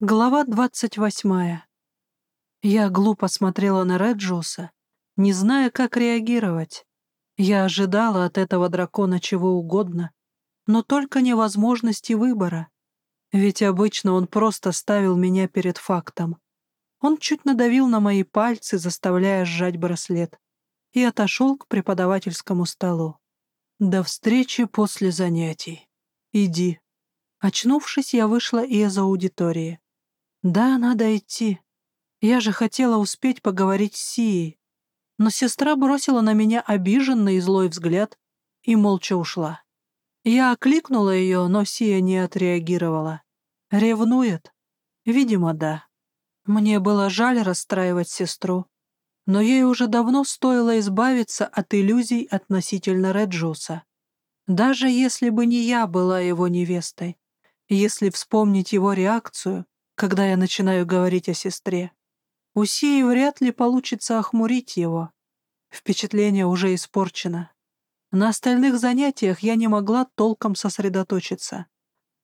Глава двадцать восьмая. Я глупо смотрела на Реджуса, не зная, как реагировать. Я ожидала от этого дракона чего угодно, но только невозможности выбора. Ведь обычно он просто ставил меня перед фактом. Он чуть надавил на мои пальцы, заставляя сжать браслет, и отошел к преподавательскому столу. «До встречи после занятий. Иди». Очнувшись, я вышла из аудитории. Да, надо идти. Я же хотела успеть поговорить с Сией. Но сестра бросила на меня обиженный и злой взгляд и молча ушла. Я окликнула ее, но Сия не отреагировала. Ревнует? Видимо, да. Мне было жаль расстраивать сестру, но ей уже давно стоило избавиться от иллюзий относительно Реджуса. Даже если бы не я была его невестой, если вспомнить его реакцию, когда я начинаю говорить о сестре. У Сии вряд ли получится охмурить его. Впечатление уже испорчено. На остальных занятиях я не могла толком сосредоточиться.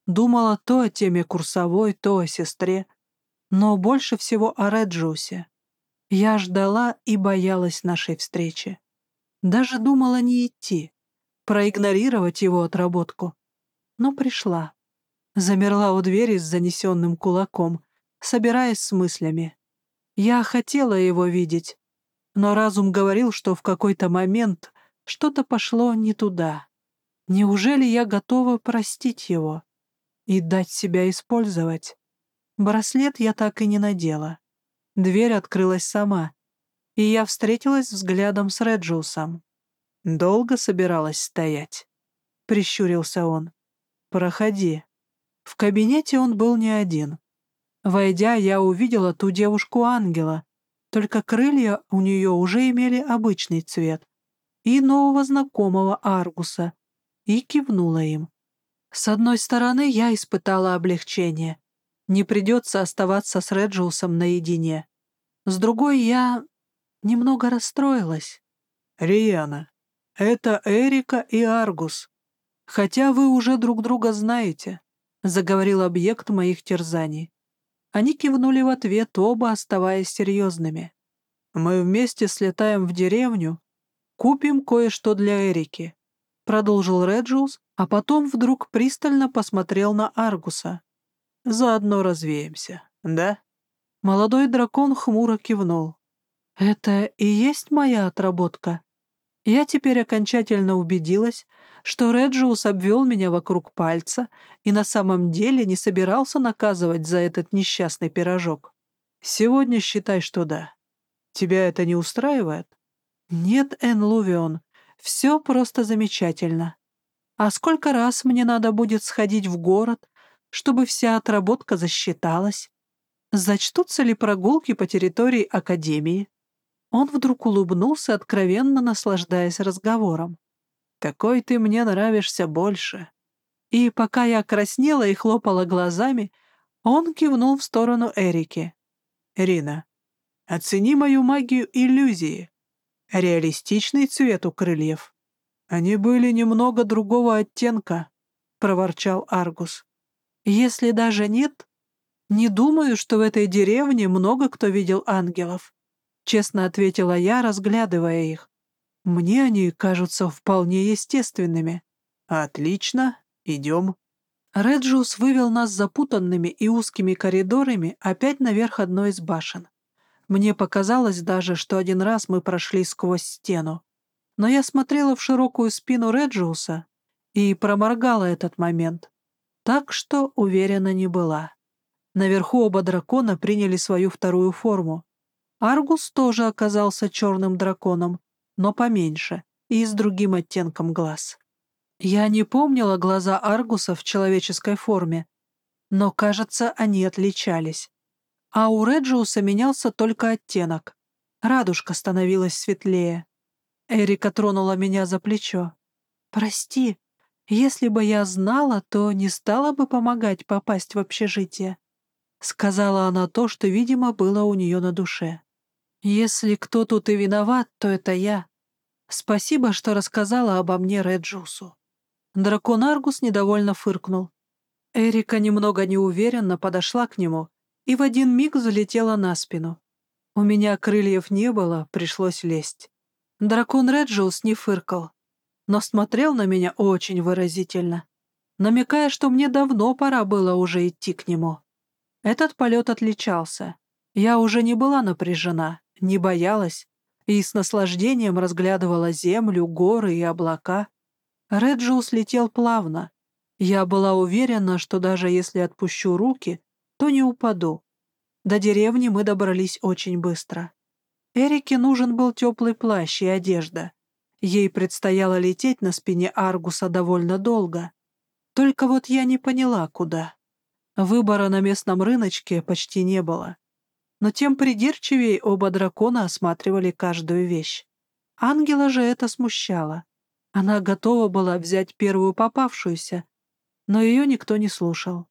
Думала то о теме курсовой, то о сестре, но больше всего о Реджусе. Я ждала и боялась нашей встречи. Даже думала не идти, проигнорировать его отработку. Но пришла. Замерла у двери с занесенным кулаком, собираясь с мыслями. Я хотела его видеть, но разум говорил, что в какой-то момент что-то пошло не туда. Неужели я готова простить его и дать себя использовать? Браслет я так и не надела. Дверь открылась сама, и я встретилась взглядом с Реджиусом. «Долго собиралась стоять?» — прищурился он. «Проходи». В кабинете он был не один. Войдя, я увидела ту девушку-ангела, только крылья у нее уже имели обычный цвет, и нового знакомого Аргуса, и кивнула им. С одной стороны, я испытала облегчение. Не придется оставаться с Реджиусом наедине. С другой, я немного расстроилась. «Риана, это Эрика и Аргус. Хотя вы уже друг друга знаете. — заговорил объект моих терзаний. Они кивнули в ответ, оба оставаясь серьезными. «Мы вместе слетаем в деревню, купим кое-что для Эрики», — продолжил Реджиус, а потом вдруг пристально посмотрел на Аргуса. «Заодно развеемся, да?» Молодой дракон хмуро кивнул. «Это и есть моя отработка?» Я теперь окончательно убедилась, что Реджиус обвел меня вокруг пальца и на самом деле не собирался наказывать за этот несчастный пирожок. Сегодня считай, что да. Тебя это не устраивает? Нет, Эн Лувион, все просто замечательно. А сколько раз мне надо будет сходить в город, чтобы вся отработка засчиталась? Зачтутся ли прогулки по территории Академии? Он вдруг улыбнулся, откровенно наслаждаясь разговором. «Такой ты мне нравишься больше». И пока я краснела и хлопала глазами, он кивнул в сторону Эрики. «Рина, оцени мою магию иллюзии. Реалистичный цвет у крыльев. Они были немного другого оттенка», — проворчал Аргус. «Если даже нет, не думаю, что в этой деревне много кто видел ангелов. — честно ответила я, разглядывая их. «Мне они кажутся вполне естественными». «Отлично, идем». Реджиус вывел нас запутанными и узкими коридорами опять наверх одной из башен. Мне показалось даже, что один раз мы прошли сквозь стену. Но я смотрела в широкую спину Реджиуса и проморгала этот момент. Так что уверена не была. Наверху оба дракона приняли свою вторую форму. Аргус тоже оказался черным драконом, но поменьше и с другим оттенком глаз. Я не помнила глаза Аргуса в человеческой форме, но, кажется, они отличались. А у Реджиуса менялся только оттенок. Радужка становилась светлее. Эрика тронула меня за плечо. «Прости, если бы я знала, то не стала бы помогать попасть в общежитие», — сказала она то, что, видимо, было у нее на душе. Если кто тут и виноват, то это я. Спасибо, что рассказала обо мне Реджусу. Дракон Аргус недовольно фыркнул. Эрика немного неуверенно подошла к нему и в один миг залетела на спину. У меня крыльев не было, пришлось лезть. Дракон Реджиус не фыркал, но смотрел на меня очень выразительно, намекая, что мне давно пора было уже идти к нему. Этот полет отличался. Я уже не была напряжена, не боялась и с наслаждением разглядывала землю, горы и облака. Реджиус летел плавно. Я была уверена, что даже если отпущу руки, то не упаду. До деревни мы добрались очень быстро. Эрике нужен был теплый плащ и одежда. Ей предстояло лететь на спине Аргуса довольно долго. Только вот я не поняла, куда. Выбора на местном рыночке почти не было. Но тем придирчивее оба дракона осматривали каждую вещь. Ангела же это смущало. Она готова была взять первую попавшуюся, но ее никто не слушал.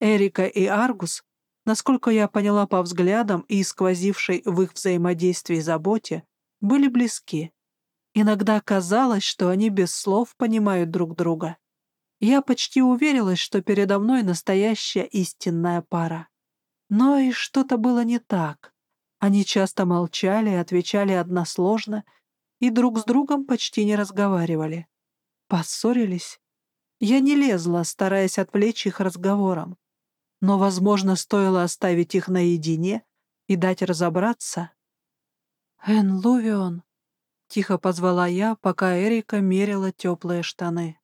Эрика и Аргус насколько я поняла по взглядам и сквозившей в их взаимодействии заботе, были близки. Иногда казалось, что они без слов понимают друг друга. Я почти уверилась, что передо мной настоящая истинная пара. Но и что-то было не так. Они часто молчали отвечали односложно, и друг с другом почти не разговаривали. Поссорились. Я не лезла, стараясь отвлечь их разговором но, возможно, стоило оставить их наедине и дать разобраться. «Эн Лувион», — тихо позвала я, пока Эрика мерила теплые штаны.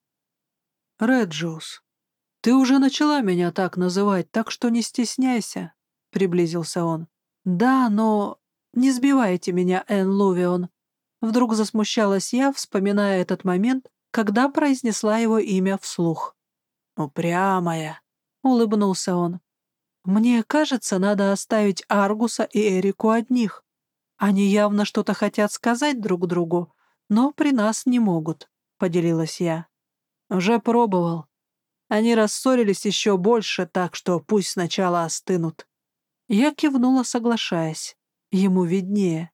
«Реджиус, ты уже начала меня так называть, так что не стесняйся», — приблизился он. «Да, но не сбивайте меня, Эн Лувион». Вдруг засмущалась я, вспоминая этот момент, когда произнесла его имя вслух. «Упрямая», — улыбнулся он. «Мне кажется, надо оставить Аргуса и Эрику одних. Они явно что-то хотят сказать друг другу, но при нас не могут», — поделилась я. «Уже пробовал. Они рассорились еще больше, так что пусть сначала остынут». Я кивнула, соглашаясь. Ему виднее.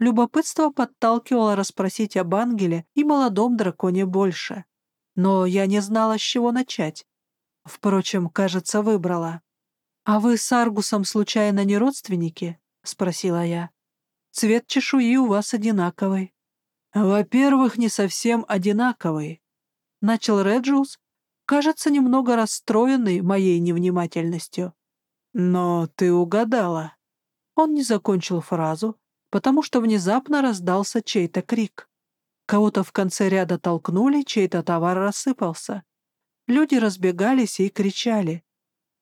Любопытство подталкивало расспросить об ангеле и молодом драконе больше. Но я не знала, с чего начать. Впрочем, кажется, выбрала. «А вы с Аргусом случайно не родственники?» — спросила я. «Цвет чешуи у вас одинаковый». «Во-первых, не совсем одинаковый», — начал Реджиус, кажется, немного расстроенный моей невнимательностью. «Но ты угадала». Он не закончил фразу, потому что внезапно раздался чей-то крик. Кого-то в конце ряда толкнули, чей-то товар рассыпался. Люди разбегались и кричали.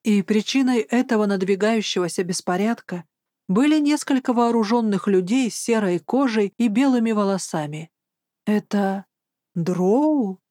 И причиной этого надвигающегося беспорядка были несколько вооруженных людей с серой кожей и белыми волосами. «Это дроу?»